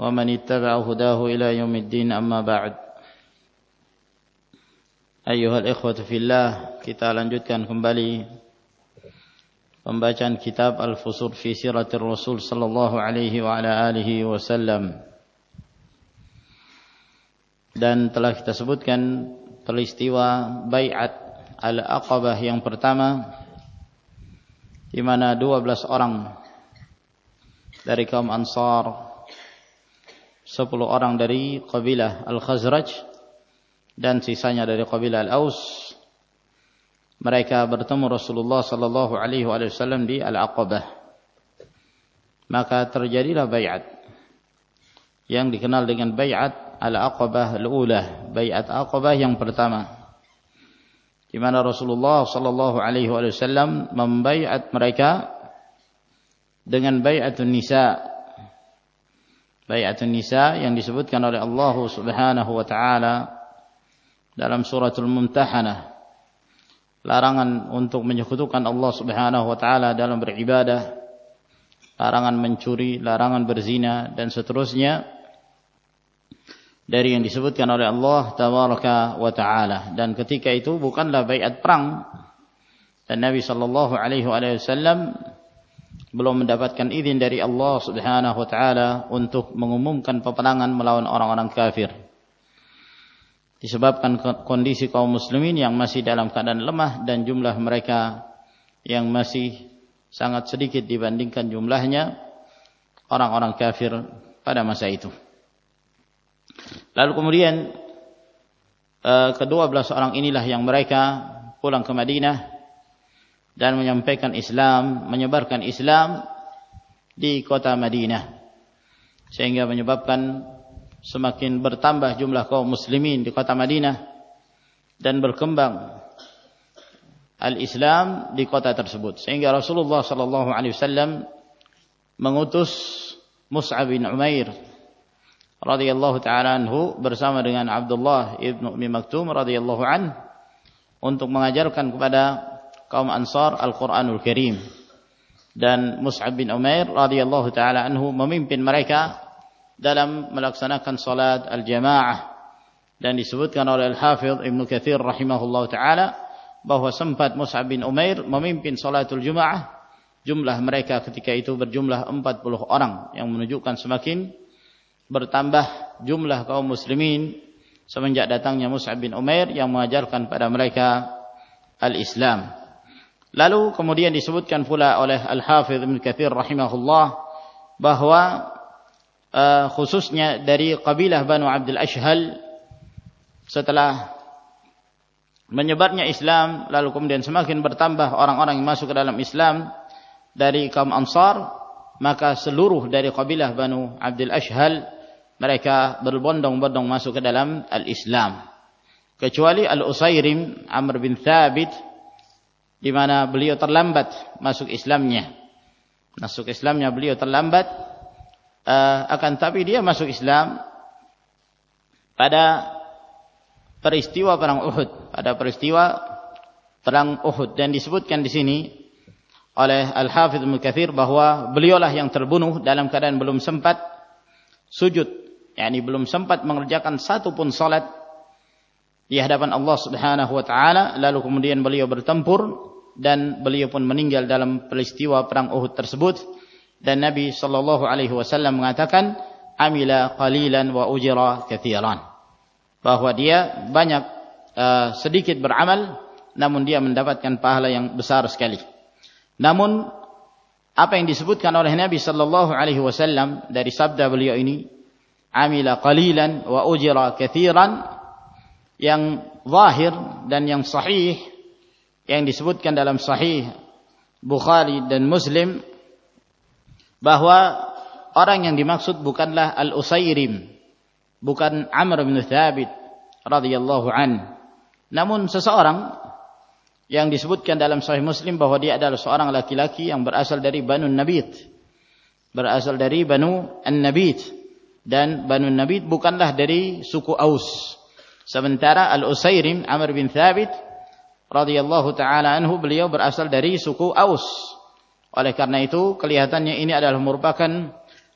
ومن اتبع هداه إلى يوم الدين أما بعد أيها الإخوة في الله kita lanjutkan kembali pembacaan kitab Al-Fusur fi Siratir Rasul sallallahu alaihi wa ala alihi wasallam dan telah kita sebutkan peristiwa bai'at Al-Aqabah yang pertama di mana 12 orang dari kaum Ansar sepuluh orang dari kabilah Al-Khazraj dan sisanya dari kabilah Al-Aus. Mereka bertemu Rasulullah sallallahu alaihi wasallam di Al-Aqabah. Maka terjadilah bai'at yang dikenal dengan bai'at Al-Aqabah Al-Ula bai'at Aqabah yang pertama. Di mana Rasulullah sallallahu alaihi wasallam membaiat mereka dengan bai'atun nisa Bayatun Nisa yang disebutkan oleh Allah Subhanahu wa taala dalam suratul Mumtahanah. Larangan untuk menyekutukan Allah Subhanahu wa taala dalam beribadah, larangan mencuri, larangan berzina dan seterusnya dari yang disebutkan oleh Allah tabaraka wa taala dan ketika itu bukanlah baiat perang dan Nabi sallallahu alaihi wasallam belum mendapatkan izin dari Allah Subhanahu wa taala untuk mengumumkan peperangan melawan orang-orang kafir. Disebabkan kondisi kaum muslimin yang masih dalam keadaan lemah dan jumlah mereka yang masih sangat sedikit dibandingkan jumlahnya orang-orang kafir pada masa itu. Lalu kemudian eh, kedua belas orang inilah yang mereka pulang ke Madinah dan menyampaikan Islam, menyebarkan Islam di kota Madinah. Sehingga menyebabkan semakin bertambah jumlah kaum muslimin di kota Madinah dan berkembang al-Islam di kota tersebut. Sehingga Rasulullah sallallahu alaihi wasallam mengutus Mus'ab bin Umair radhiyallahu taala anhu bersama dengan Abdullah ibnu Ummi Maktum radhiyallahu an untuk mengajarkan kepada kaum Ansar Al-Qur'anul Karim. Dan Mus'ab bin Umair radhiyallahu taala anhu memimpin mereka dalam melaksanakan salat al-jamaah. Dan disebutkan oleh Al-Hafidh Ibnu Katsir rahimahullahu taala bahwa sempat Mus'ab bin Umair memimpin salatul Jumaah. Jumlah mereka ketika itu berjumlah 40 orang yang menunjukkan semakin bertambah jumlah kaum muslimin semenjak datangnya Mus'ab bin Umair yang mengajarkan pada mereka al-Islam. Lalu kemudian disebutkan pula oleh Al-Hafidh Ibn Kathir rahimahullah bahwa uh, khususnya dari kabilah Banu Abdul Ashhal setelah menyebarnya Islam lalu kemudian semakin bertambah orang-orang yang masuk ke dalam Islam dari kaum Ansar maka seluruh dari kabilah Banu Abdul Ashhal mereka berbondong-bondong masuk ke dalam al-Islam. Kecuali Al-Usairim Amr bin Thabit di mana beliau terlambat masuk Islamnya. Masuk Islamnya beliau terlambat uh, akan tapi dia masuk Islam pada peristiwa perang Uhud, pada peristiwa perang Uhud. Dan disebutkan di sini oleh Al-Hafidz Mukathir bahwa beliaulah yang terbunuh dalam keadaan belum sempat sujud, yakni belum sempat mengerjakan satu pun salat di hadapan Allah Subhanahu wa taala. Lalu kemudian beliau bertempur dan beliau pun meninggal dalam peristiwa perang Uhud tersebut. Dan Nabi sallallahu alaihi wasallam mengatakan amila qalilan wa ujira katsiran bahwa dia banyak uh, sedikit beramal namun dia mendapatkan pahala yang besar sekali. Namun apa yang disebutkan oleh Nabi sallallahu alaihi wasallam dari sabda beliau ini amila qalilan wa ujira katsiran yang zahir dan yang sahih yang disebutkan dalam sahih Bukhari dan Muslim bahwa orang yang dimaksud bukanlah Al-Usairim, bukan Amr bin Thabit radhiyallahu an. Namun seseorang yang disebutkan dalam Sahih Muslim bahwa dia adalah seorang laki-laki yang berasal dari Banu Nabit. Berasal dari Banu An-Nabit dan Banu Nabit bukanlah dari suku Aus. Sementara Al-Usairim Amr bin Thabit radhiyallahu taala anhu beliau berasal dari suku Aus. Oleh karena itu kelihatannya ini adalah merupakan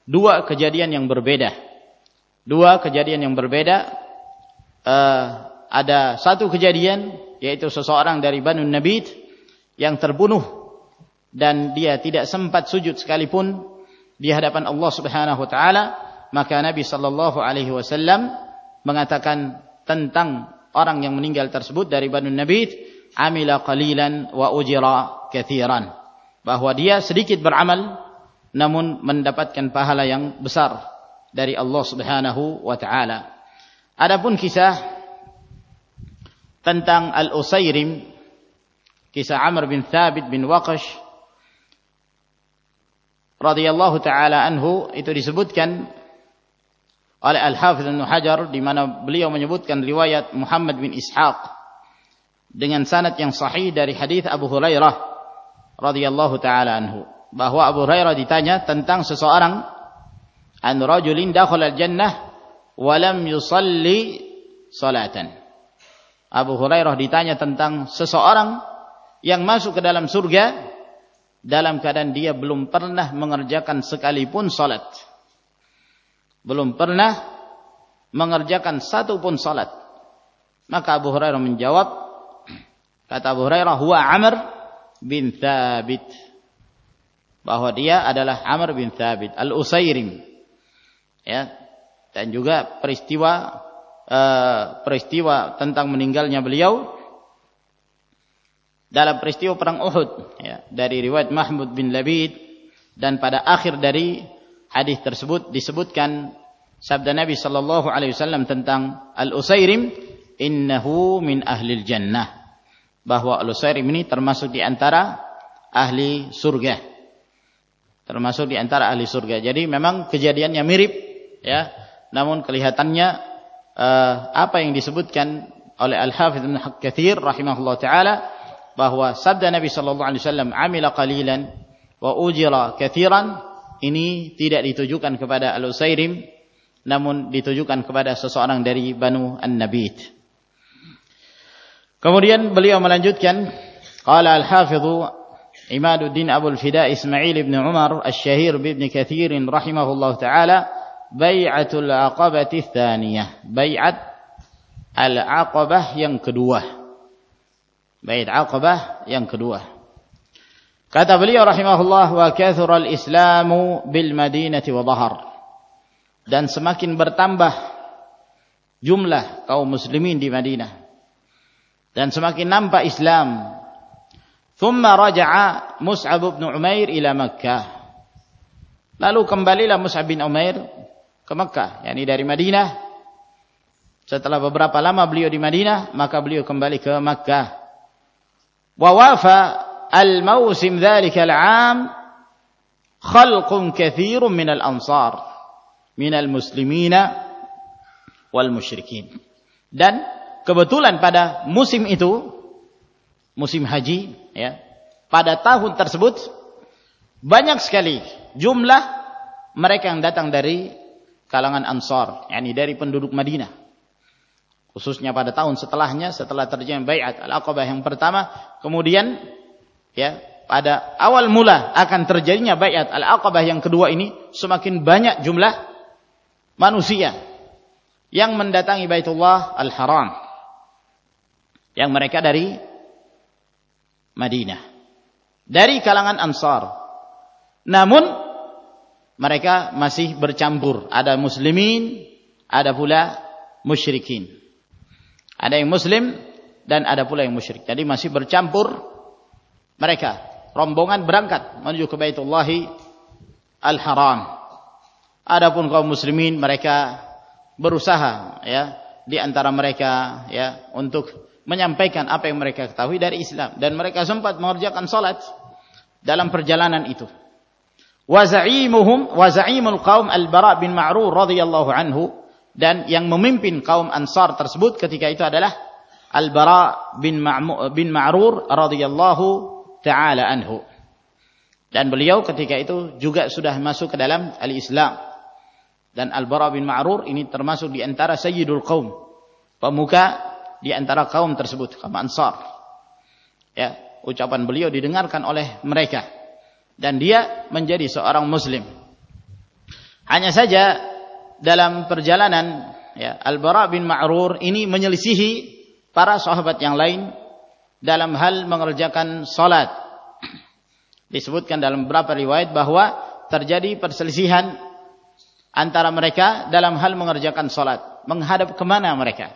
dua kejadian yang berbeda. Dua kejadian yang berbeda. Uh, ada satu kejadian yaitu seseorang dari Banu Nabit yang terbunuh dan dia tidak sempat sujud sekalipun di hadapan Allah Subhanahu wa taala maka Nabi sallallahu alaihi wasallam mengatakan tentang orang yang meninggal tersebut dari Banu Nabit amila qalilan wa ujira kathiran. Bahwa dia sedikit beramal namun mendapatkan pahala yang besar dari Allah Subhanahu wa taala. Adapun kisah tentang Al-Usairim kisah Amr bin Thabit bin Waqash radhiyallahu taala anhu itu disebutkan oleh Al-Hafidz Ibnu Hajar di mana beliau menyebutkan riwayat Muhammad bin Ishaq dengan sanad yang sahih dari hadis Abu Hurairah radhiyallahu taala anhu bahwa Abu Hurairah ditanya tentang seseorang an rajulin dakhala al-jannah wa lam yusalli salatan Abu Hurairah ditanya tentang seseorang yang masuk ke dalam surga dalam keadaan dia belum pernah mengerjakan sekalipun salat. Belum pernah mengerjakan satu pun salat. Maka Abu Hurairah menjawab, kata Abu Hurairah, huwa Amr bin Thabit. Bahwa dia adalah Amr bin Thabit, Al-Usairim. Ya. Dan juga peristiwa uh, peristiwa tentang meninggalnya beliau dalam peristiwa perang Uhud ya, dari riwayat Mahmud bin Labid dan pada akhir dari hadis tersebut disebutkan sabda Nabi sallallahu alaihi wasallam tentang Al-Usairim innahu min ahli jannah bahwa Al-Usairim ini termasuk di antara ahli surga. Termasuk di antara ahli surga. Jadi memang kejadiannya mirip ya. Namun kelihatannya uh, apa yang disebutkan oleh Al-Hafidz Ibnu Katsir rahimahullah taala bahwa sabda Nabi sallallahu alaihi wasallam amila qalilan wa ujira katsiran ini tidak ditujukan kepada Al-Usairim namun ditujukan kepada seseorang dari Banu An-Nabit. Kemudian beliau melanjutkan qala Al-Hafidz Imaduddin Abu Al-Fida Ismail bin Umar Asy-Syahir bin Katsir rahimahullah taala Bai'atul Aqabati Thaniyah. Bai'at Al-Aqabah yang kedua. Bai'at Aqabah yang kedua. Kata beliau rahimahullah wa kathura al-islamu bil madinati wa dhahar. Dan semakin bertambah jumlah kaum muslimin di Madinah. Dan semakin nampak Islam. Thumma raja'a Mus'ab bin Umair ila Makkah. Lalu kembalilah Mus'ab bin Umair ke Mekah, yakni dari Madinah. Setelah beberapa lama beliau di Madinah, maka beliau kembali ke Mekah. Wa wafa al-mausim dzalika al-'am khalqun katsirun min al-ansar min al-muslimina wal musyrikin. Dan kebetulan pada musim itu musim haji ya, pada tahun tersebut banyak sekali jumlah mereka yang datang dari kalangan Ansar, yakni dari penduduk Madinah. Khususnya pada tahun setelahnya, setelah terjadi Bai'at Al-Aqabah yang pertama, kemudian ya, pada awal mula akan terjadinya Bai'at Al-Aqabah yang kedua ini, semakin banyak jumlah manusia yang mendatangi Baitullah Al-Haram. Yang mereka dari Madinah. Dari kalangan Ansar. Namun mereka masih bercampur. Ada muslimin, ada pula musyrikin. Ada yang muslim dan ada pula yang musyrik. Jadi masih bercampur mereka. Rombongan berangkat menuju ke Baitullah Al-Haram. Adapun kaum muslimin mereka berusaha ya di antara mereka ya untuk menyampaikan apa yang mereka ketahui dari Islam dan mereka sempat mengerjakan salat dalam perjalanan itu. wa za'imuhum wa za'imul qaum Al-Bara bin Ma'rur radhiyallahu anhu dan yang memimpin kaum Ansar tersebut ketika itu adalah Al-Bara bin bin Ma'rur radhiyallahu taala anhu. Dan beliau ketika itu juga sudah masuk ke dalam al-Islam. Dan Al-Bara bin Ma'rur ini termasuk di antara sayyidul qaum, pemuka di antara kaum tersebut, kaum Ansar. Ya, ucapan beliau didengarkan oleh mereka dan dia menjadi seorang muslim. Hanya saja dalam perjalanan ya, Al-Bara bin Ma'rur ini menyelisihi para sahabat yang lain dalam hal mengerjakan salat. Disebutkan dalam beberapa riwayat bahwa terjadi perselisihan antara mereka dalam hal mengerjakan salat. Menghadap ke mana mereka?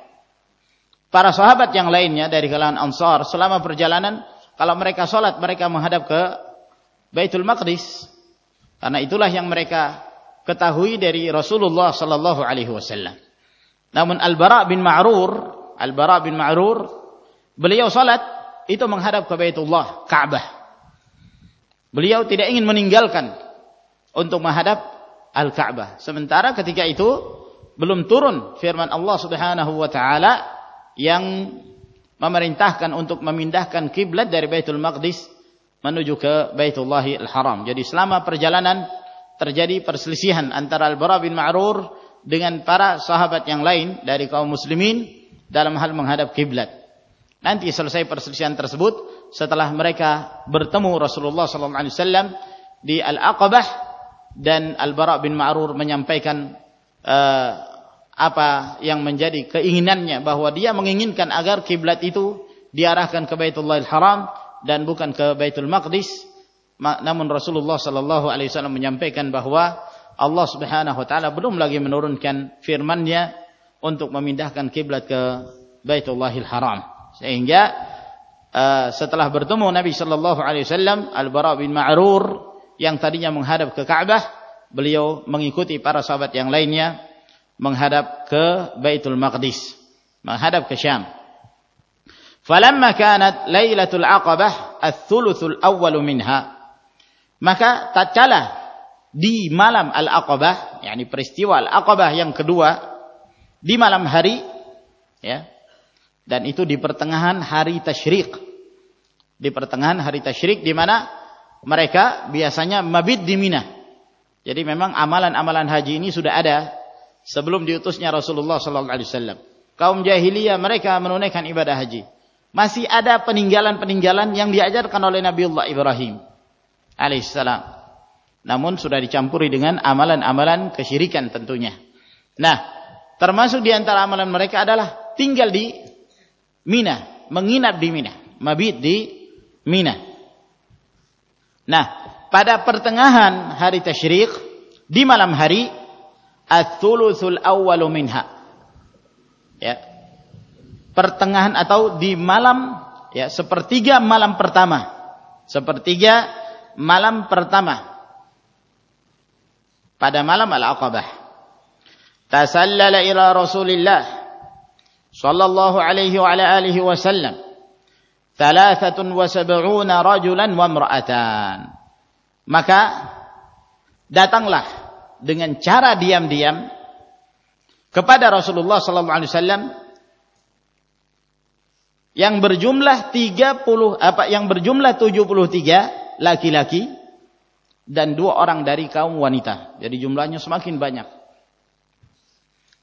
Para sahabat yang lainnya dari kalangan Ansar selama perjalanan kalau mereka salat mereka menghadap ke Baitul Maqdis karena itulah yang mereka ketahui dari Rasulullah sallallahu alaihi wasallam. Namun Al-Bara bin Ma'rur, Al-Bara bin Ma'rur beliau salat itu menghadap ke Baitullah, Ka'bah. Beliau tidak ingin meninggalkan untuk menghadap Al-Ka'bah. Sementara ketika itu belum turun firman Allah Subhanahu wa taala yang memerintahkan untuk memindahkan kiblat dari Baitul Maqdis menuju ke Baitullahil Haram. Jadi selama perjalanan terjadi perselisihan antara Al-Bara bin Ma'rur dengan para sahabat yang lain dari kaum muslimin dalam hal menghadap kiblat. Nanti selesai perselisihan tersebut setelah mereka bertemu Rasulullah wasallam di Al-Aqabah dan Al-Bara bin Ma'rur menyampaikan uh, apa yang menjadi keinginannya bahwa dia menginginkan agar kiblat itu diarahkan ke Baitullahil Haram dan bukan ke Baitul Maqdis. Namun Rasulullah sallallahu alaihi wasallam menyampaikan bahwa Allah Subhanahu wa taala belum lagi menurunkan firman-Nya untuk memindahkan kiblat ke Baitullahil Haram sehingga uh, setelah bertemu Nabi sallallahu alaihi wasallam Al-Bara bin Ma'rur yang tadinya menghadap ke Ka'bah beliau mengikuti para sahabat yang lainnya menghadap ke Baitul Maqdis menghadap ke Syam Falamma kanat Lailatul Aqabah ats-tsulutsul awwal minha. Maka tatkala di malam Al-Aqabah, yakni peristiwa Al-Aqabah yang kedua di malam hari ya. Dan itu di pertengahan hari tasyrik. Di pertengahan hari tasyrik di mana mereka biasanya mabit di Mina. Jadi memang amalan-amalan haji ini sudah ada sebelum diutusnya Rasulullah sallallahu alaihi wasallam. Kaum jahiliyah mereka menunaikan ibadah haji masih ada peninggalan-peninggalan yang diajarkan oleh Nabiullah Ibrahim alaihissalam. Namun sudah dicampuri dengan amalan-amalan kesyirikan tentunya. Nah, termasuk di antara amalan mereka adalah tinggal di Mina, menginap di Mina, mabit di Mina. Nah, pada pertengahan hari tasyrik di malam hari ats-tsulusul minha. Ya, pertengahan atau di malam ya sepertiga malam pertama. Sepertiga malam pertama. Pada malam Al-Aqabah. Tasallala ila Rasulillah sallallahu alaihi wa ala alihi wasallam. Thalathatun wa sab'una rajulan wa imra'atan. Maka datanglah dengan cara diam-diam kepada Rasulullah sallallahu alaihi wasallam yang berjumlah 30 apa yang berjumlah 73 laki-laki dan dua orang dari kaum wanita. Jadi jumlahnya semakin banyak.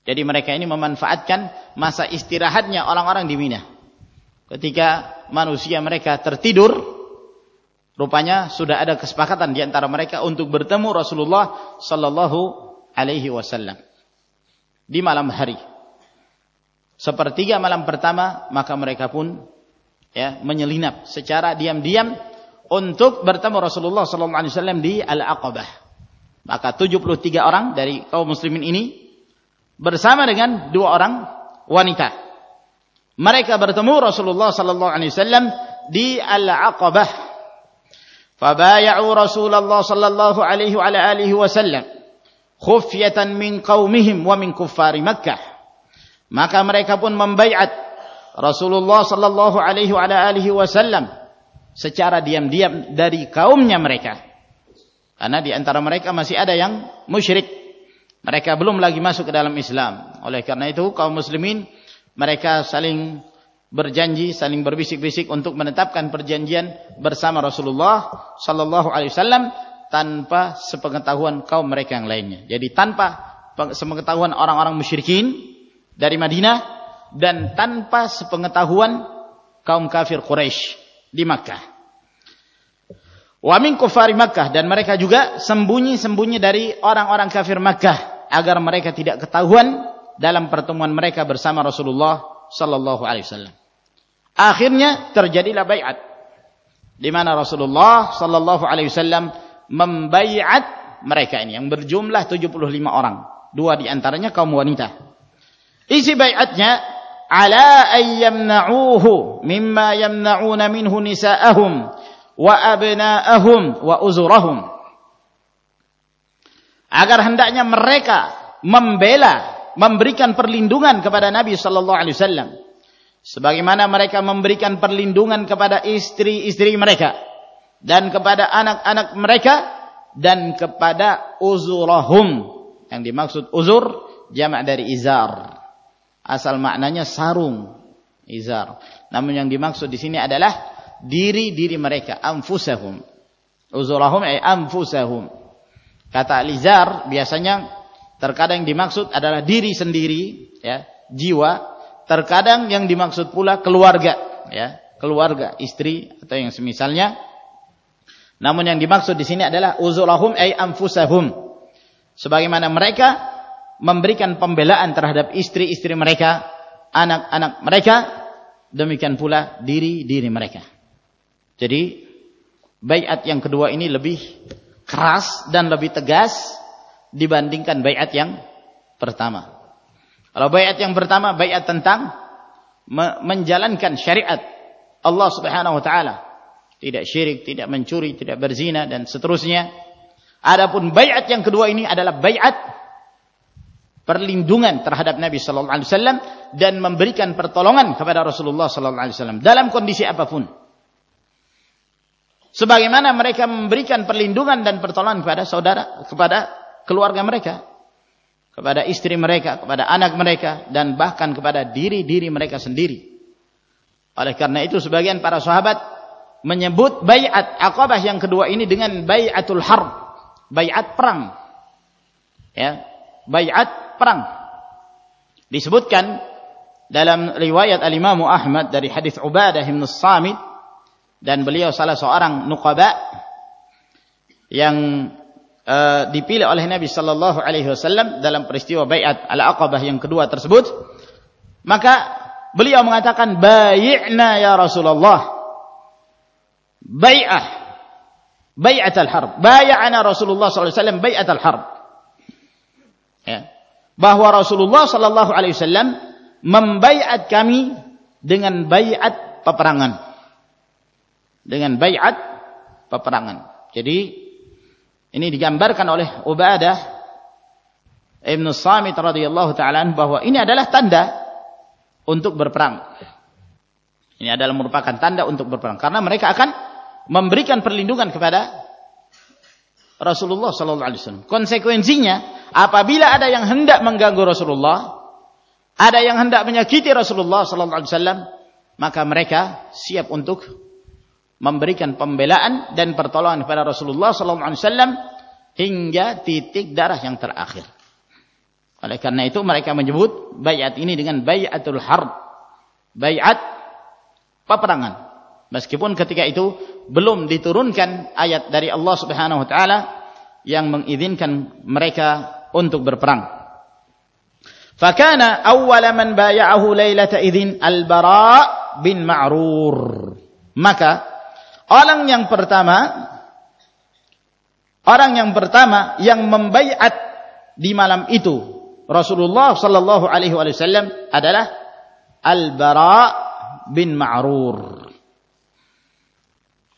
Jadi mereka ini memanfaatkan masa istirahatnya orang-orang di Mina. Ketika manusia mereka tertidur, rupanya sudah ada kesepakatan di antara mereka untuk bertemu Rasulullah sallallahu alaihi wasallam di malam hari sepertiga malam pertama maka mereka pun ya menyelinap secara diam-diam untuk bertemu Rasulullah sallallahu alaihi wasallam di Al-Aqabah. Maka 73 orang dari kaum muslimin ini bersama dengan dua orang wanita. Mereka bertemu Rasulullah sallallahu alaihi wasallam di Al-Aqabah. Fabay'u Rasulullah sallallahu alaihi wa alihi wasallam khufyatan min qaumihim wa min kuffari Makkah maka mereka pun membaiat Rasulullah sallallahu alaihi wa alihi wasallam secara diam-diam dari kaumnya mereka. Karena di antara mereka masih ada yang musyrik. Mereka belum lagi masuk ke dalam Islam. Oleh karena itu kaum muslimin mereka saling berjanji, saling berbisik-bisik untuk menetapkan perjanjian bersama Rasulullah sallallahu alaihi wasallam tanpa sepengetahuan kaum mereka yang lainnya. Jadi tanpa sepengetahuan orang-orang musyrikin dari Madinah dan tanpa sepengetahuan kaum kafir Quraisy di Makkah. Wa min kufari Makkah dan mereka juga sembunyi-sembunyi dari orang-orang kafir Makkah agar mereka tidak ketahuan dalam pertemuan mereka bersama Rasulullah sallallahu alaihi wasallam. Akhirnya terjadilah baiat di mana Rasulullah sallallahu alaihi wasallam membaiat mereka ini yang berjumlah 75 orang. Dua di antaranya kaum wanita. Isi baiatnya ala ayyamna'uhu mimma yamna'una minhu nisa'ahum wa abna'ahum wa uzurahum agar hendaknya mereka membela memberikan perlindungan kepada Nabi sallallahu alaihi wasallam sebagaimana mereka memberikan perlindungan kepada istri-istri mereka dan kepada anak-anak mereka dan kepada uzurahum. Yang dimaksud uzur jamak dari izar. Asal maknanya sarung izar. Namun yang dimaksud di sini adalah diri-diri mereka anfusahum. Uzurahum ay anfusahum. Kata alizar biasanya terkadang dimaksud adalah diri sendiri ya jiwa terkadang yang dimaksud pula keluarga ya keluarga istri atau yang semisalnya. Namun yang dimaksud di sini adalah uzurahum ay anfusahum. Sebagaimana mereka memberikan pembelaan terhadap istri-istri mereka anak-anak mereka demikian pula diri-diri mereka. Jadi bayat yang kedua ini lebih keras dan lebih tegas dibandingkan bayat yang pertama. Kalau bayat yang pertama bayat tentang menjalankan syariat Allah Subhanahu wa taala. Tidak syirik, tidak mencuri, tidak berzina dan seterusnya. Adapun bayat yang kedua ini adalah bayat perlindungan terhadap Nabi sallallahu alaihi wasallam dan memberikan pertolongan kepada Rasulullah sallallahu alaihi wasallam dalam kondisi apa pun sebagaimana mereka memberikan perlindungan dan pertolongan kepada saudara kepada keluarga mereka kepada istri mereka kepada anak mereka dan bahkan kepada diri-diri mereka sendiri. Oleh karena itu sebagian para sahabat menyebut bayat Aqabah yang kedua ini dengan bayatul harb bayat perang. Ya bayat perang. Disebutkan dalam riwayat al-Imam Ahmad dari hadis Ubadah bin Samit dan beliau salah seorang nuqaba yang uh, dipilih oleh Nabi sallallahu alaihi wasallam dalam peristiwa baiat al-Aqabah yang kedua tersebut maka beliau mengatakan bai'na ya Rasulullah. Bai'ah. Bai'at al-harb. Bai'ana Rasulullah sallallahu alaihi wasallam bai'at al-harb. Ya. Bahwa Rasulullah sallallahu alaihi wasallam membaiat kami dengan baiat peperangan. Dengan bayat peperangan. Jadi ini digambarkan oleh Ubadah Ibn Samit radhiyallahu taala bahwa ini adalah tanda untuk berperang. Ini adalah merupakan tanda untuk berperang karena mereka akan memberikan perlindungan kepada Rasulullah sallallahu alaihi wasallam. Konsekuensinya apabila ada yang hendak mengganggu Rasulullah, ada yang hendak menyakiti Rasulullah sallallahu alaihi wasallam, maka mereka siap untuk memberikan pembelaan dan pertolongan kepada Rasulullah wasallam hingga titik darah yang terakhir. Oleh karena itu mereka menyebut bayat ini dengan bayatul harb. Bayat peperangan. Meskipun ketika itu belum diturunkan ayat dari Allah Subhanahu wa taala yang mengizinkan mereka untuk berperang. Fakana awwala man bay'ahu lailata idzin al-Bara bin Ma'rur. Maka Orang yang pertama orang yang pertama yang membaiat di malam itu Rasulullah sallallahu alaihi wasallam adalah Al-Bara bin Ma'rur.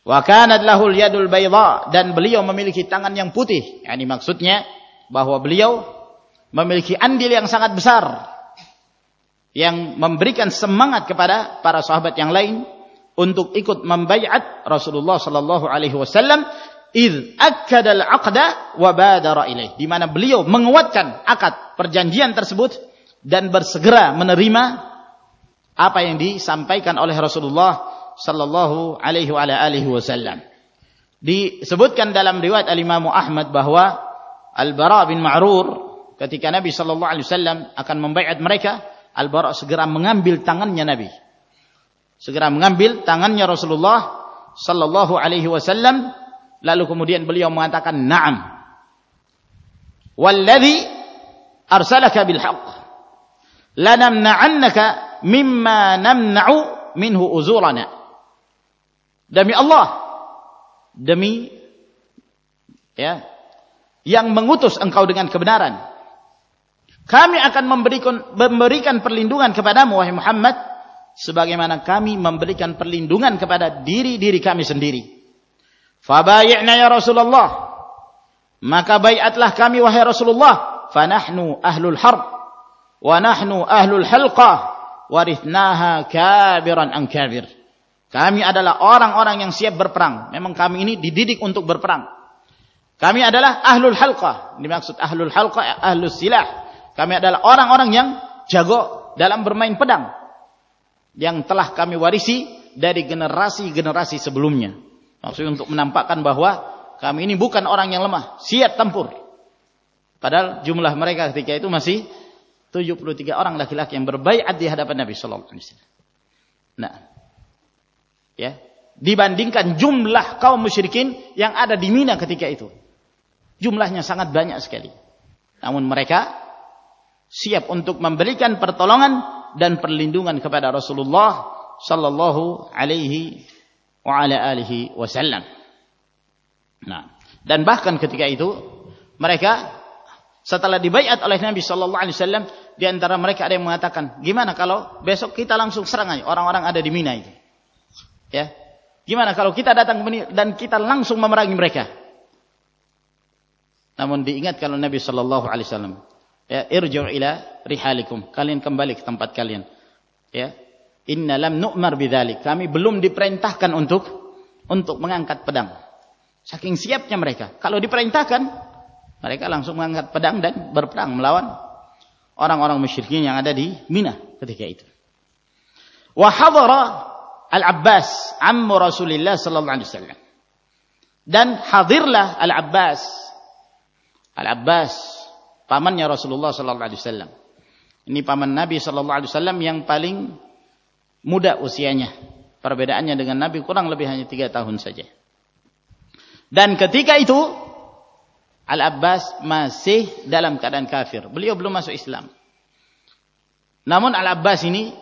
Wa kanat lahu al-yadul bayda dan beliau memiliki tangan yang putih. Yani maksudnya bahwa beliau memiliki andil yang sangat besar yang memberikan semangat kepada para sahabat yang lain untuk ikut membaiat Rasulullah sallallahu alaihi wasallam id akkada al-aqda wa badara ilaih. Di mana beliau menguatkan akad perjanjian tersebut dan bersegera menerima apa yang disampaikan oleh Rasulullah sallallahu alaihi wa alihi wasallam. Disebutkan dalam riwayat al-Imam Ahmad bahwa Al-Bara bin Ma'rur ketika Nabi sallallahu alaihi wasallam akan membaiat mereka Al-Bara segera mengambil tangannya Nabi segera mengambil tangannya Rasulullah sallallahu alaihi wasallam Lalu kemudian beliau mengatakan, "Na'am." Walladhi arsalaka bil haqq lanamna'annaka mimma namna'u minhu uzurana. Demi Allah, demi ya, yang mengutus engkau dengan kebenaran. Kami akan memberikan memberikan perlindungan kepadamu wahai Muhammad sebagaimana kami memberikan perlindungan kepada diri-diri kami sendiri. Fabay'na ya Rasulullah. Maka bayatlah kami wahai Rasulullah. Fanahnu ahlul harb. Wa nahnu ahlul halqah. Warithnaha kabiran an kabir. Kami adalah orang-orang yang siap berperang. Memang kami ini dididik untuk berperang. Kami adalah ahlul halqah. Ini maksud ahlul halqah, ahlul silah. Kami adalah orang-orang yang jago dalam bermain pedang. Yang telah kami warisi dari generasi-generasi sebelumnya. Maksudnya untuk menampakkan bahwa kami ini bukan orang yang lemah, siap tempur. Padahal jumlah mereka ketika itu masih 73 orang laki-laki yang berbaiat di hadapan Nabi sallallahu alaihi wasallam. Nah. Ya, dibandingkan jumlah kaum musyrikin yang ada di Mina ketika itu. Jumlahnya sangat banyak sekali. Namun mereka siap untuk memberikan pertolongan dan perlindungan kepada Rasulullah sallallahu alaihi wa ala alihi wasallam. Nah, dan bahkan ketika itu mereka setelah dibaiat oleh Nabi sallallahu alaihi wasallam di antara mereka ada yang mengatakan, "Gimana kalau besok kita langsung serang aja orang-orang ada di Mina itu?" Ya. Gimana kalau kita datang dan kita langsung memerangi mereka? Namun diingat kalau Nabi sallallahu alaihi wasallam, ya, irji'u ila rihalikum. Kalian kembali ke tempat kalian. Ya, Inna lam nu'mar bidzalik. Kami belum diperintahkan untuk untuk mengangkat pedang. Saking siapnya mereka. Kalau diperintahkan, mereka langsung mengangkat pedang dan berperang melawan orang-orang musyrikin yang ada di Mina ketika itu. Wa hadara Al-Abbas ammu Rasulillah sallallahu alaihi wasallam. Dan hadirlah Al-Abbas. Al-Abbas pamannya Rasulullah sallallahu alaihi wasallam. Ini paman Nabi sallallahu alaihi wasallam yang paling muda usianya. Perbedaannya dengan Nabi kurang lebih hanya tiga tahun saja. Dan ketika itu Al-Abbas masih dalam keadaan kafir. Beliau belum masuk Islam. Namun Al-Abbas ini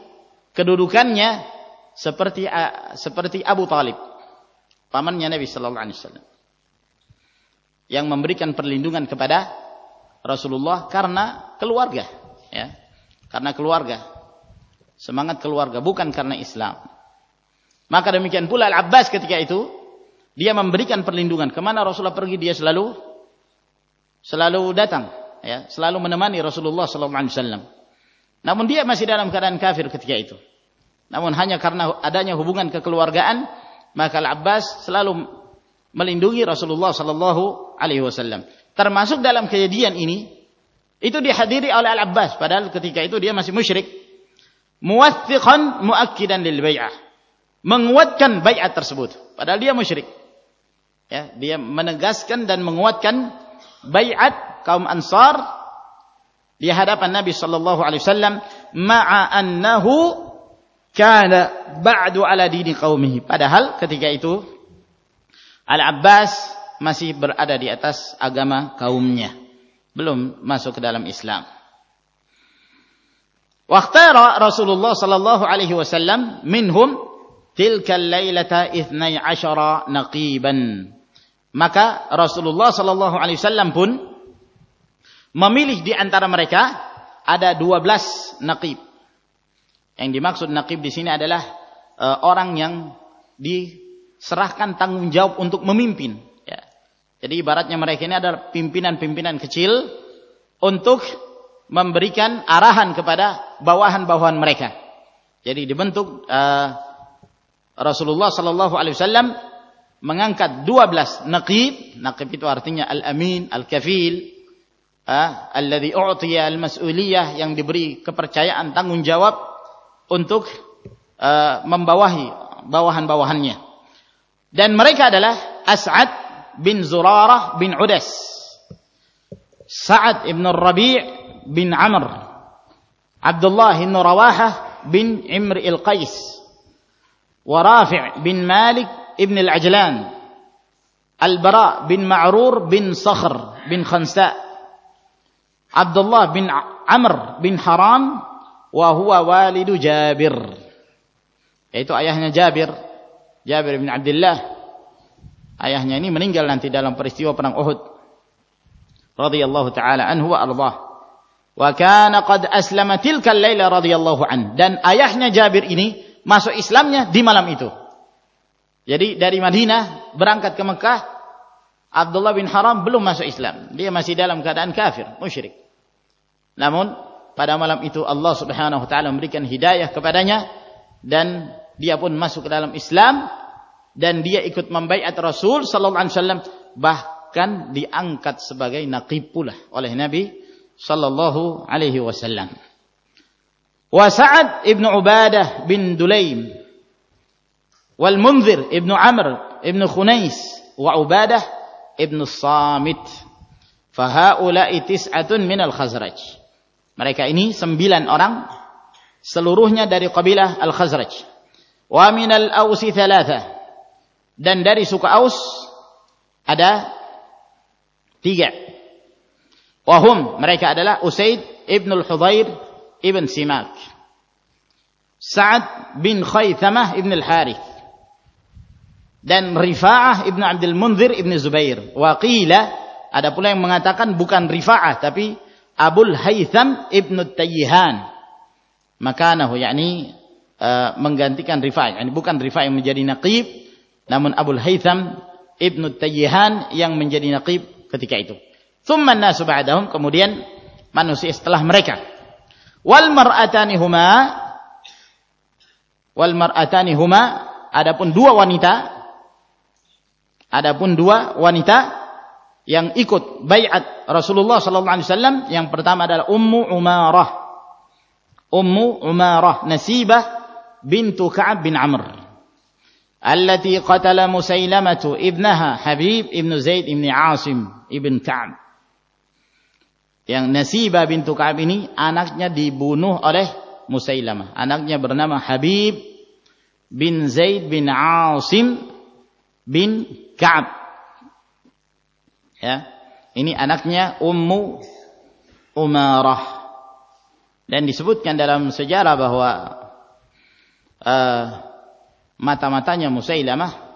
kedudukannya seperti seperti Abu Talib, pamannya Nabi Sallallahu Alaihi Wasallam, yang memberikan perlindungan kepada Rasulullah karena keluarga, ya, karena keluarga semangat keluarga bukan karena Islam. Maka demikian pula Al-Abbas ketika itu dia memberikan perlindungan ke mana Rasulullah pergi dia selalu selalu datang ya selalu menemani Rasulullah sallallahu alaihi wasallam. Namun dia masih dalam keadaan kafir ketika itu. Namun hanya karena adanya hubungan kekeluargaan maka Al-Abbas selalu melindungi Rasulullah sallallahu alaihi wasallam. Termasuk dalam kejadian ini itu dihadiri oleh Al-Abbas padahal ketika itu dia masih musyrik muwathiqan muakkidan lil bai'ah. Menguatkan bai'at tersebut. Padahal dia musyrik. Ya, dia menegaskan dan menguatkan bai'at kaum Ansar di hadapan Nabi sallallahu alaihi wasallam ma'a annahu kana ba'du ala dini qaumihi. Padahal ketika itu Al-Abbas masih berada di atas agama kaumnya. Belum masuk ke dalam Islam. Waktu Rasulullah sallallahu alaihi wasallam minhum tilka lailata ithnai asyara naqiban. Maka Rasulullah sallallahu alaihi wasallam pun memilih di antara mereka ada 12 naqib. Yang dimaksud naqib di sini adalah uh, orang yang diserahkan tanggung jawab untuk memimpin. Jadi ibaratnya mereka ini adalah pimpinan-pimpinan kecil untuk memberikan arahan kepada bawahan-bawahan mereka. Jadi dibentuk uh, Rasulullah sallallahu alaihi wasallam mengangkat 12 naqib, naqib itu artinya al-amin, al-kafil, ah, alladhi u'tiya al-mas'uliyah yang diberi kepercayaan tanggung jawab untuk uh, membawahi bawahan-bawahannya. Dan mereka adalah As'ad bin Zurarah bin Udas, Sa'ad ibn Rabi' bin Amr, Abdullah bin Rawahah bin Imr al-Qais, wa Rafi' bin Malik ibn al-Ajlan, Al-Bara bin Ma'rur bin Sakhr bin Khansa, Abdullah bin Amr bin Haram wa huwa walidu Jabir yaitu ayahnya Jabir. Jabir bin Abdullah ayahnya ini meninggal nanti dalam peristiwa perang Uhud. Radhiyallahu taala anhu wa ardhah. Wa kana qad aslama tilka al-laila radhiyallahu an. Dan ayahnya Jabir ini masuk Islamnya di malam itu. Jadi dari Madinah berangkat ke Mekah Abdullah bin Haram belum masuk Islam. Dia masih dalam keadaan kafir musyrik. Namun pada malam itu Allah Subhanahu wa taala memberikan hidayah kepadanya dan dia pun masuk ke dalam Islam dan dia ikut membaiat Rasul sallallahu alaihi wasallam bahkan diangkat sebagai naqib pula oleh Nabi sallallahu alaihi wasallam. Wa Sa'ad ibn Ubadah bin Dulaim wal Munzir ibn Amr ibn Khunais wa Ubadah ibn Samit. Fahaula'i tis'atun min al-Khazraj. Mereka ini sembilan orang seluruhnya dari kabilah Al-Khazraj wa minal ausi thalatha dan dari suku Aus ada tiga. Wahum mereka adalah Usaid ibn al-Hudayr ibn Simak. Sa'ad bin Khaythamah ibn al-Harith. Dan Rifa'ah ibn Abdul Munzir ibn Zubair. Wa qila ada pula yang mengatakan bukan Rifa'ah tapi Abul Haytham ibn Tayyihan. Makanahu yakni uh, menggantikan Rifai. Ini bukan Rifai yang menjadi naqib, namun Abul Haytham Ibnu Tayyihan yang menjadi naqib ketika itu. Thumma nasu ba'dahum kemudian manusia setelah mereka. Wal mar'atani huma wal mar'atani huma adapun dua wanita adapun dua wanita yang ikut bayat Rasulullah sallallahu alaihi wasallam yang pertama adalah Ummu Umarah Ummu Umarah Nasibah bintu Ka'ab bin Amr التي قتل مسيلمة ابنها حبيب ibnu زيد ibnu عاصم ibn كعب Yang Nasiba bintu Ka'ab ini anaknya dibunuh oleh Musailamah. Anaknya bernama Habib bin Zaid bin Asim bin Ka'ab. Ya. Ini anaknya Ummu Umarah. Dan disebutkan dalam sejarah bahwa uh, mata-matanya Musailamah.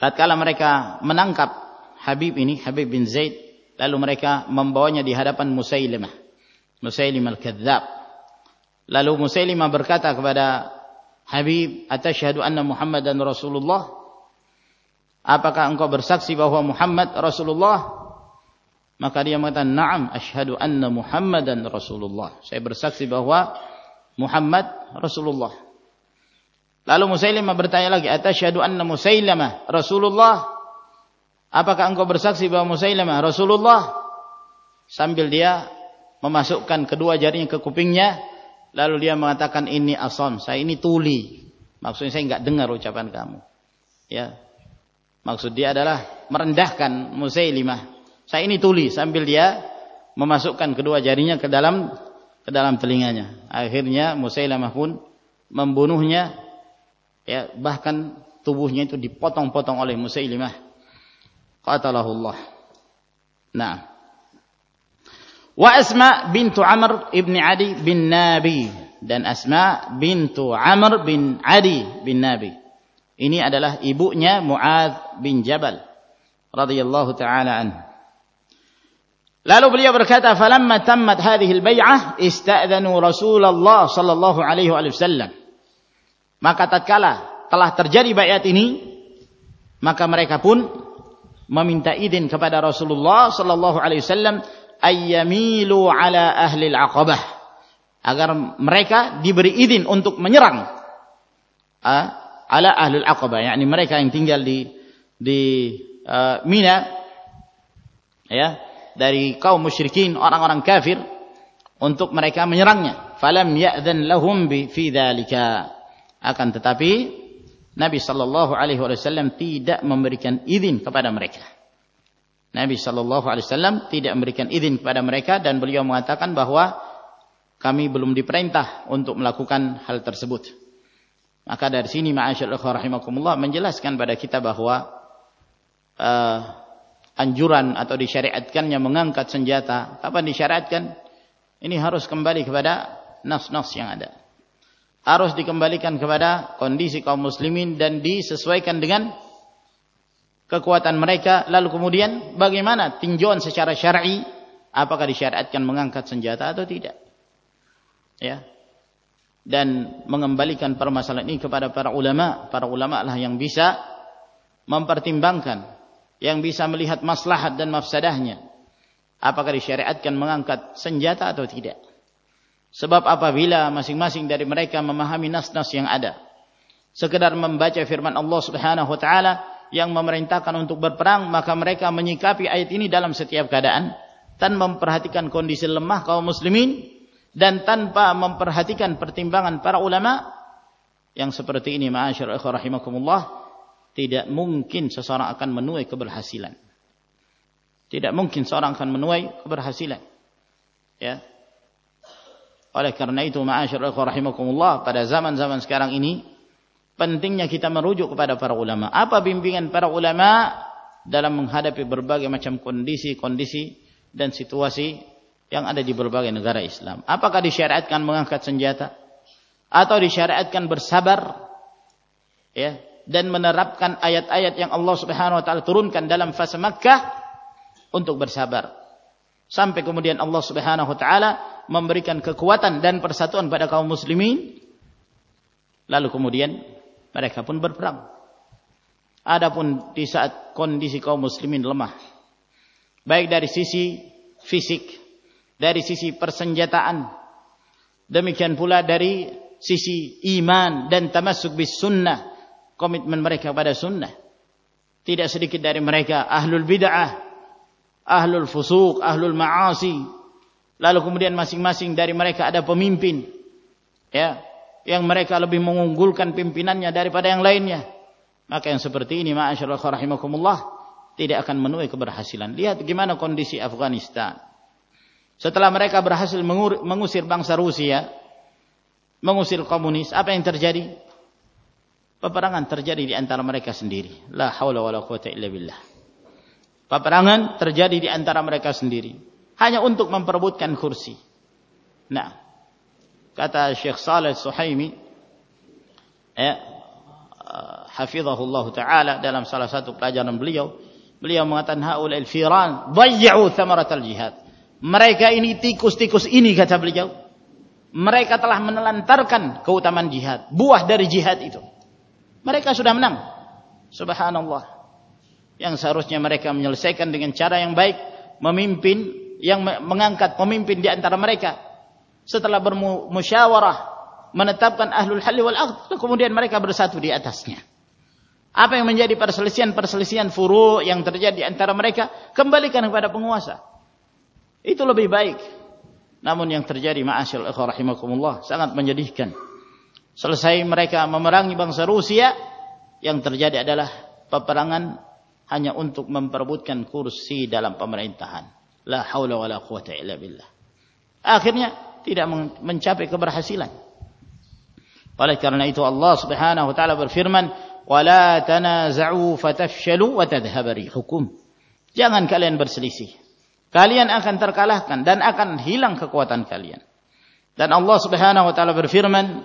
Tatkala mereka menangkap Habib ini Habib bin Zaid lalu mereka membawanya di hadapan Musailamah. Musailimah al-Kadzab. Lalu Musailimah berkata kepada Habib atasyhadu anna Muhammadan Rasulullah? Apakah engkau bersaksi bahwa Muhammad Rasulullah? Maka dia mengatakan na'am asyhadu anna Muhammadan Rasulullah. Saya bersaksi bahwa Muhammad Rasulullah. Lalu Musailimah bertanya lagi, "Atasyhadu anna Musailimah Rasulullah?" Apakah engkau bersaksi bahwa Musailimah Rasulullah? Sambil dia memasukkan kedua jarinya ke kupingnya, lalu dia mengatakan ini asam, saya ini tuli. Maksudnya saya enggak dengar ucapan kamu. Ya. Maksud dia adalah merendahkan Musailimah. Saya ini tuli sambil dia memasukkan kedua jarinya ke dalam ke dalam telinganya. Akhirnya Musailamah pun membunuhnya ya bahkan tubuhnya itu dipotong-potong oleh Musailimah. Qatalahullah. Nah. Wa Asma bintu Amr ibn Adi bin Nabi dan Asma bintu Amr bin Adi bin Nabi. Ini adalah ibunya Muad bin Jabal radhiyallahu taala anhu. Lalu beliau berkata, "Falamma tammat hadhihi al-bai'ah, ista'dzanu Rasulullah sallallahu alaihi wasallam." Maka tatkala telah terjadi baiat ini, maka mereka pun meminta izin kepada Rasulullah sallallahu alaihi wasallam ayyamilu ala ahli al-aqabah agar mereka diberi izin untuk menyerang ala ahlul aqabah. Yakni mereka yang tinggal di di uh, Mina ya dari kaum musyrikin orang-orang kafir untuk mereka menyerangnya. Falam ya'dhan lahum bi fi akan tetapi Nabi sallallahu alaihi wasallam tidak memberikan izin kepada mereka Nabi sallallahu alaihi wasallam tidak memberikan izin kepada mereka dan beliau mengatakan bahwa kami belum diperintah untuk melakukan hal tersebut. Maka dari sini ma'asyarul rahimakumullah menjelaskan pada kita bahwa uh, anjuran atau disyariatkannya mengangkat senjata. Kapan disyariatkan? Ini harus kembali kepada nas-nas yang ada. Harus dikembalikan kepada kondisi kaum muslimin dan disesuaikan dengan kekuatan mereka. Lalu kemudian bagaimana tinjauan secara syar'i apakah disyariatkan mengangkat senjata atau tidak? Ya. Dan mengembalikan permasalahan ini kepada para ulama. Para ulama lah yang bisa mempertimbangkan yang bisa melihat maslahat dan mafsadahnya. Apakah disyariatkan mengangkat senjata atau tidak? Sebab apabila masing-masing dari mereka memahami nas-nas yang ada, sekedar membaca firman Allah Subhanahu wa taala yang memerintahkan untuk berperang, maka mereka menyikapi ayat ini dalam setiap keadaan tanpa memperhatikan kondisi lemah kaum muslimin dan tanpa memperhatikan pertimbangan para ulama yang seperti ini ma'asyar rahimakumullah tidak mungkin seseorang akan menuai keberhasilan. Tidak mungkin seorang akan menuai keberhasilan. Ya. Oleh karena itu, ma'asyarul rahimakumullah, pada zaman-zaman sekarang ini, pentingnya kita merujuk kepada para ulama. Apa bimbingan para ulama dalam menghadapi berbagai macam kondisi-kondisi dan situasi yang ada di berbagai negara Islam. Apakah disyariatkan mengangkat senjata? Atau disyariatkan bersabar? Ya, dan menerapkan ayat-ayat yang Allah Subhanahu wa taala turunkan dalam fase Makkah untuk bersabar. Sampai kemudian Allah Subhanahu wa taala memberikan kekuatan dan persatuan pada kaum muslimin. Lalu kemudian mereka pun berperang. Adapun di saat kondisi kaum muslimin lemah, baik dari sisi fisik, dari sisi persenjataan, demikian pula dari sisi iman dan tamasuk bis sunnah komitmen mereka pada sunnah. Tidak sedikit dari mereka ahlul bid'ah, ahlul fusuk, ahlul ma'asi. Lalu kemudian masing-masing dari mereka ada pemimpin. Ya, yang mereka lebih mengunggulkan pimpinannya daripada yang lainnya. Maka yang seperti ini ma'asyarul rahimakumullah tidak akan menuai keberhasilan. Lihat gimana kondisi Afghanistan. Setelah mereka berhasil mengusir bangsa Rusia, mengusir komunis, apa yang terjadi? Peperangan terjadi di antara mereka sendiri. La haula wala quwata illa billah. Peperangan terjadi di antara mereka sendiri. Hanya untuk memperebutkan kursi. Nah, kata Syekh Saleh Suhaimi, ya, hafizahullah taala dalam salah satu pelajaran beliau, beliau mengatakan haul al-firan dhayya'u thamarat al-jihad. Mereka ini tikus-tikus ini kata beliau. Mereka telah menelantarkan keutamaan jihad, buah dari jihad itu. Mereka sudah menang. Subhanallah. Yang seharusnya mereka menyelesaikan dengan cara yang baik. Memimpin. Yang mengangkat pemimpin di antara mereka. Setelah bermusyawarah. Menetapkan ahlul halli wal aqd. Kemudian mereka bersatu di atasnya. Apa yang menjadi perselisihan-perselisihan furu yang terjadi di antara mereka. Kembalikan kepada penguasa. Itu lebih baik. Namun yang terjadi ma'asyil rahimakumullah sangat menyedihkan. Selesai mereka memerangi bangsa Rusia, yang terjadi adalah peperangan hanya untuk memperebutkan kursi dalam pemerintahan. La haula wa la quwata illa billah. Akhirnya tidak mencapai keberhasilan. Oleh karena itu Allah Subhanahu wa taala berfirman, "Wa la tanaza'u fatafshalu wa. Jangan kalian berselisih. Kalian akan terkalahkan dan akan hilang kekuatan kalian. Dan Allah Subhanahu wa taala berfirman,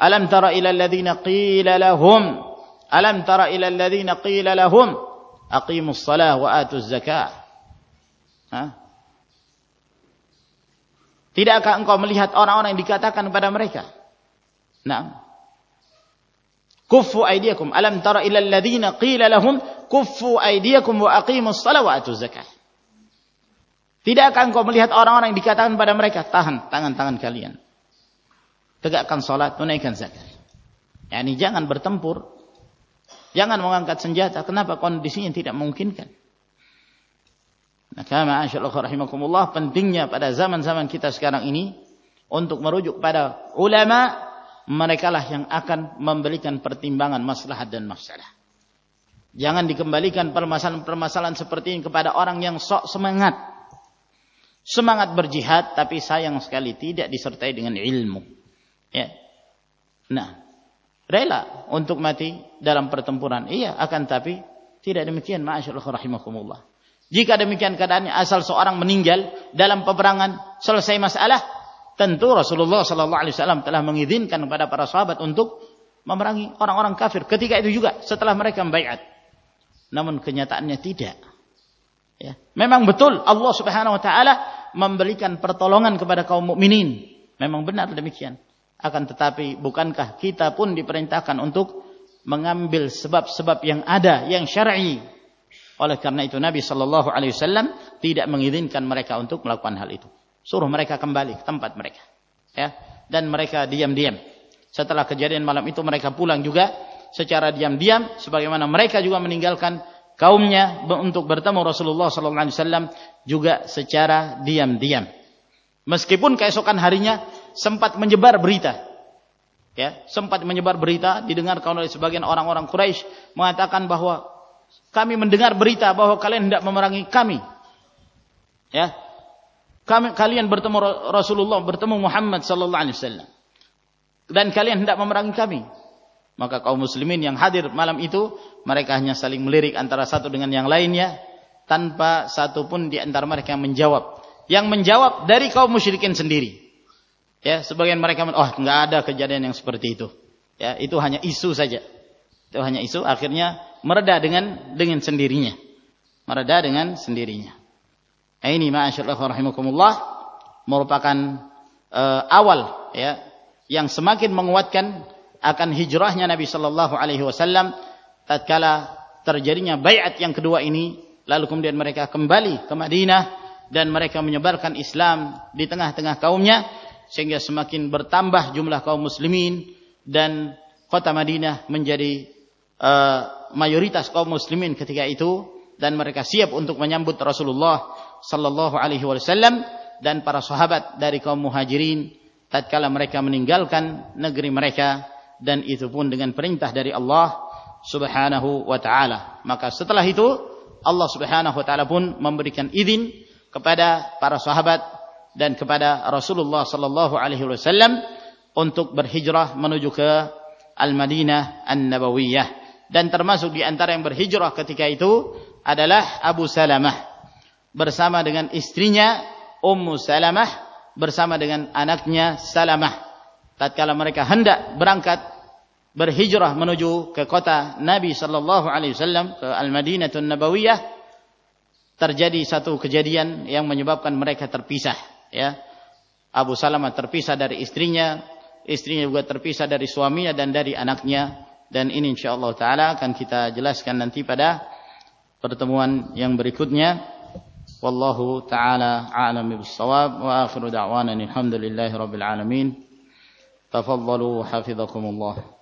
"Alam tara ila alladziina qila lahum" Alam tara ila alladziina qila lahum aqimus shalah wa atuz ha? Tidakkah engkau melihat orang-orang yang dikatakan kepada mereka? Nah. Kuffu aydiyakum. Alam tara ila alladhina qila lahum kuffu aydiyakum wa aqimus salat wa atuz zakat. Tidakkah engkau melihat orang-orang yang dikatakan kepada mereka, tahan tangan-tangan kalian tegakkan salat, tunaikan zakat. Yani jangan bertempur. Jangan mengangkat senjata. Kenapa kondisinya tidak memungkinkan? Maka ma'asyaallah rahimakumullah pentingnya pada zaman-zaman kita sekarang ini untuk merujuk pada ulama mereka lah yang akan memberikan pertimbangan maslahat dan masalah. Jangan dikembalikan permasalahan-permasalahan seperti ini kepada orang yang sok semangat. Semangat berjihad tapi sayang sekali tidak disertai dengan ilmu. Ya. Nah, rela untuk mati dalam pertempuran. Iya, akan tapi tidak demikian ma'asyaallah rahimakumullah. Jika demikian keadaannya asal seorang meninggal dalam peperangan selesai masalah, tentu Rasulullah sallallahu alaihi wasallam telah mengizinkan kepada para sahabat untuk memerangi orang-orang kafir ketika itu juga setelah mereka membaiat. Namun kenyataannya tidak. Ya. Memang betul Allah Subhanahu wa taala memberikan pertolongan kepada kaum mukminin. Memang benar demikian. Akan tetapi bukankah kita pun diperintahkan untuk mengambil sebab-sebab yang ada yang syar'i. Oleh karena itu Nabi sallallahu alaihi wasallam tidak mengizinkan mereka untuk melakukan hal itu. Suruh mereka kembali ke tempat mereka. Ya. Dan mereka diam-diam. Setelah kejadian malam itu mereka pulang juga secara diam-diam sebagaimana mereka juga meninggalkan kaumnya untuk bertemu Rasulullah sallallahu alaihi wasallam juga secara diam-diam. Meskipun keesokan harinya sempat menyebar berita. Ya, sempat menyebar berita didengar oleh sebagian orang-orang Quraisy mengatakan bahwa kami mendengar berita bahwa kalian hendak memerangi kami. Ya, kami, kalian bertemu Rasulullah, bertemu Muhammad sallallahu alaihi wasallam. Dan kalian hendak memerangi kami. Maka kaum muslimin yang hadir malam itu, mereka hanya saling melirik antara satu dengan yang lainnya tanpa satu pun di antara mereka yang menjawab. Yang menjawab dari kaum musyrikin sendiri. Ya, sebagian mereka oh enggak ada kejadian yang seperti itu. Ya, itu hanya isu saja. Itu hanya isu akhirnya mereda dengan dengan sendirinya. Mereda dengan sendirinya. Ini ma'asyallah rahimakumullah merupakan uh, awal ya yang semakin menguatkan akan hijrahnya Nabi sallallahu alaihi wasallam tatkala terjadinya baiat yang kedua ini lalu kemudian mereka kembali ke Madinah dan mereka menyebarkan Islam di tengah-tengah kaumnya sehingga semakin bertambah jumlah kaum muslimin dan kota Madinah menjadi uh, mayoritas kaum muslimin ketika itu dan mereka siap untuk menyambut Rasulullah sallallahu alaihi wasallam dan para sahabat dari kaum muhajirin tatkala mereka meninggalkan negeri mereka dan itu pun dengan perintah dari Allah Subhanahu wa taala. Maka setelah itu Allah Subhanahu wa taala pun memberikan izin kepada para sahabat dan kepada Rasulullah sallallahu alaihi wasallam untuk berhijrah menuju ke Al-Madinah An-Nabawiyah dan termasuk di antara yang berhijrah ketika itu adalah Abu Salamah bersama dengan istrinya Ummu Salamah bersama dengan anaknya Salamah. Tatkala mereka hendak berangkat berhijrah menuju ke kota Nabi sallallahu alaihi wasallam ke Al-Madinatun Nabawiyah terjadi satu kejadian yang menyebabkan mereka terpisah ya. Abu Salamah terpisah dari istrinya istrinya juga terpisah dari suaminya dan dari anaknya dan ini insyaallah taala akan kita jelaskan nanti pada pertemuan yang berikutnya. Wallahu taala a'lam bis-shawab wa akhiru da'wana alhamdulillahirabbil alamin. Tafaddalu hafizakumullah.